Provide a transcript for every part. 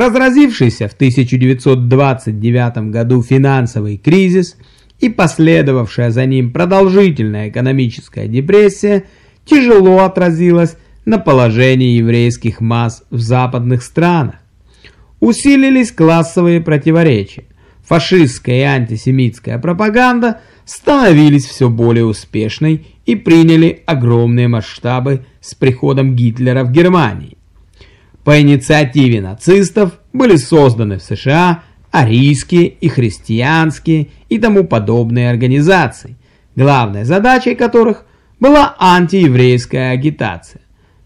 Разразившийся в 1929 году финансовый кризис и последовавшая за ним продолжительная экономическая депрессия тяжело отразилась на положении еврейских масс в западных странах. Усилились классовые противоречия. Фашистская и антисемитская пропаганда становились все более успешной и приняли огромные масштабы с приходом Гитлера в Германии. По инициативе нацистов были созданы в США арийские и христианские и тому подобные организации, главной задачей которых была антиеврейская агитация.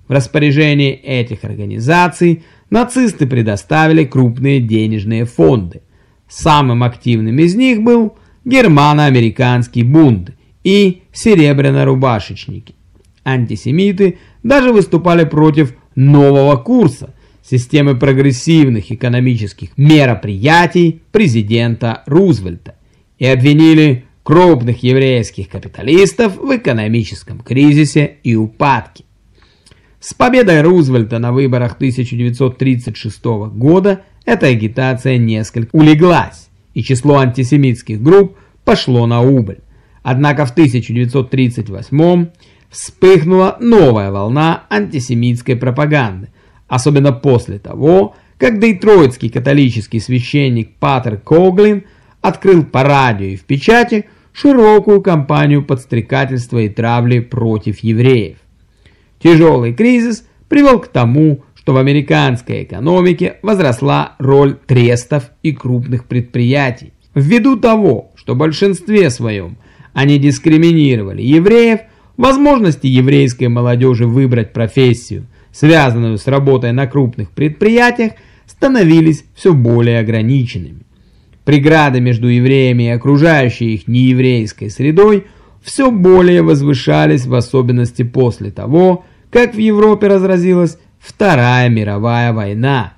В распоряжении этих организаций нацисты предоставили крупные денежные фонды. Самым активным из них был германо-американский бунт и серебряно-рубашечники. Антисемиты даже выступали против нового курса, системы прогрессивных экономических мероприятий президента Рузвельта и обвинили крупных еврейских капиталистов в экономическом кризисе и упадке. С победой Рузвельта на выборах 1936 года эта агитация несколько улеглась, и число антисемитских групп пошло на убыль. Однако в 1938 вспыхнула новая волна антисемитской пропаганды, особенно после того, как дейтройтский католический священник Патер Коглин открыл по радио и в печати широкую кампанию подстрекательства и травли против евреев. Тяжелый кризис привел к тому, что в американской экономике возросла роль трестов и крупных предприятий. Ввиду того, что в большинстве своем они дискриминировали евреев, возможности еврейской молодежи выбрать профессию, связанную с работой на крупных предприятиях, становились все более ограниченными. Преграды между евреями и окружающей их нееврейской средой все более возвышались, в особенности после того, как в Европе разразилась Вторая мировая война.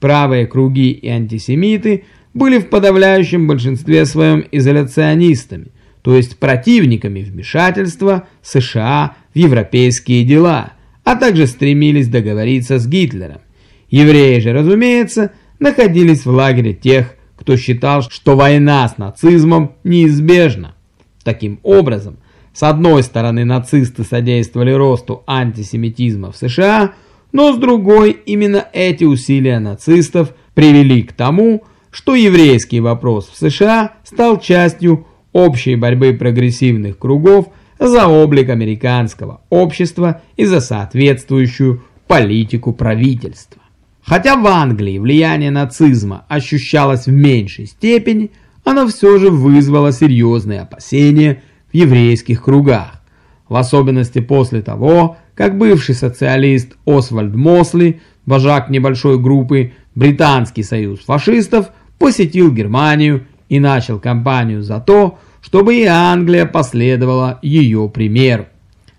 Правые круги и антисемиты были в подавляющем большинстве своем изоляционистами, то есть противниками вмешательства США в европейские дела, а также стремились договориться с Гитлером. Евреи же, разумеется, находились в лагере тех, кто считал, что война с нацизмом неизбежна. Таким образом, с одной стороны, нацисты содействовали росту антисемитизма в США, но с другой, именно эти усилия нацистов привели к тому, что еврейский вопрос в США стал частью общей борьбы прогрессивных кругов за облик американского общества и за соответствующую политику правительства. Хотя в Англии влияние нацизма ощущалось в меньшей степени, оно все же вызвало серьезные опасения в еврейских кругах, в особенности после того, как бывший социалист Освальд Мосли, вожак небольшой группы Британский союз фашистов, посетил Германию и начал кампанию за то, чтобы и Англия последовала ее примеру.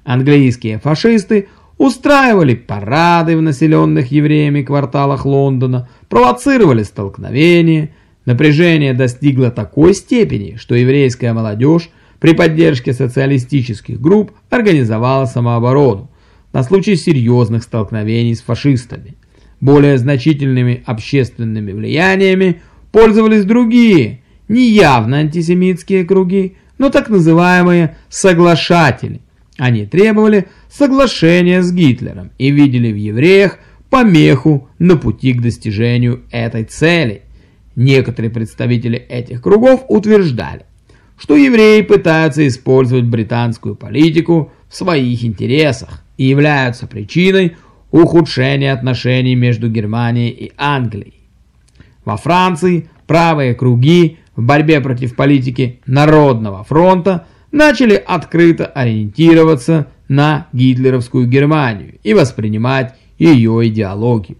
Английские фашисты устраивали парады в населенных евреями кварталах Лондона, провоцировали столкновения. Напряжение достигло такой степени, что еврейская молодежь при поддержке социалистических групп организовала самооборону на случай серьезных столкновений с фашистами. Более значительными общественными влияниями пользовались другие, неявно антисемитские круги, но так называемые «соглашатели». Они требовали соглашения с Гитлером и видели в евреях помеху на пути к достижению этой цели. Некоторые представители этих кругов утверждали, что евреи пытаются использовать британскую политику в своих интересах и являются причиной ухудшения отношений между Германией и Англией. Во Франции правые круги в борьбе против политики Народного фронта начали открыто ориентироваться на гитлеровскую Германию и воспринимать ее идеологию.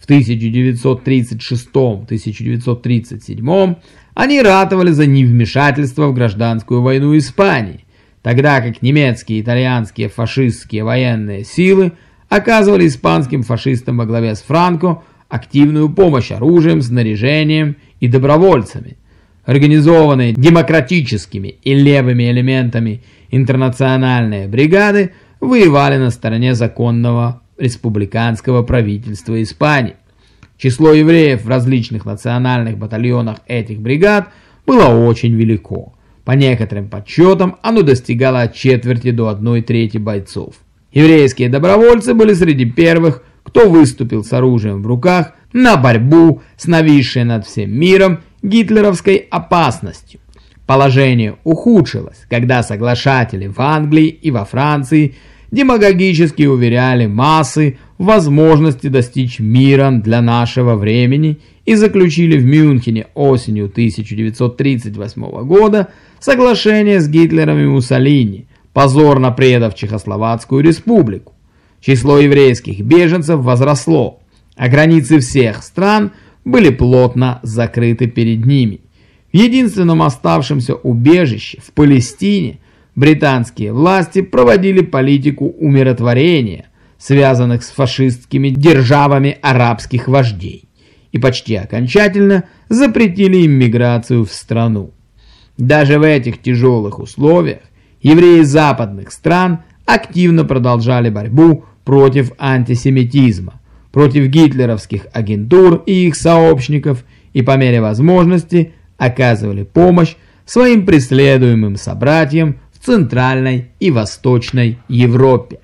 В 1936-1937 они ратовали за невмешательство в гражданскую войну Испании, тогда как немецкие и итальянские фашистские военные силы оказывали испанским фашистам во главе с Франко активную помощь оружием, снаряжением и добровольцами. Организованные демократическими и левыми элементами интернациональные бригады воевали на стороне законного республиканского правительства Испании. Число евреев в различных национальных батальонах этих бригад было очень велико. По некоторым подсчетам оно достигало от четверти до одной трети бойцов. Еврейские добровольцы были среди первых, кто выступил с оружием в руках на борьбу с нависшей над всем миром гитлеровской опасностью. Положение ухудшилось, когда соглашатели в Англии и во Франции демагогически уверяли массы в возможности достичь мира для нашего времени и заключили в Мюнхене осенью 1938 года соглашение с Гитлером и Муссолини, позорно предав Чехословацкую республику. Число еврейских беженцев возросло, а границы всех стран были плотно закрыты перед ними. В единственном оставшемся убежище в Палестине британские власти проводили политику умиротворения, связанных с фашистскими державами арабских вождей, и почти окончательно запретили иммиграцию в страну. Даже в этих тяжелых условиях евреи западных стран активно продолжали борьбу против антисемитизма, против гитлеровских агентур и их сообщников и по мере возможности оказывали помощь своим преследуемым собратьям в Центральной и Восточной Европе.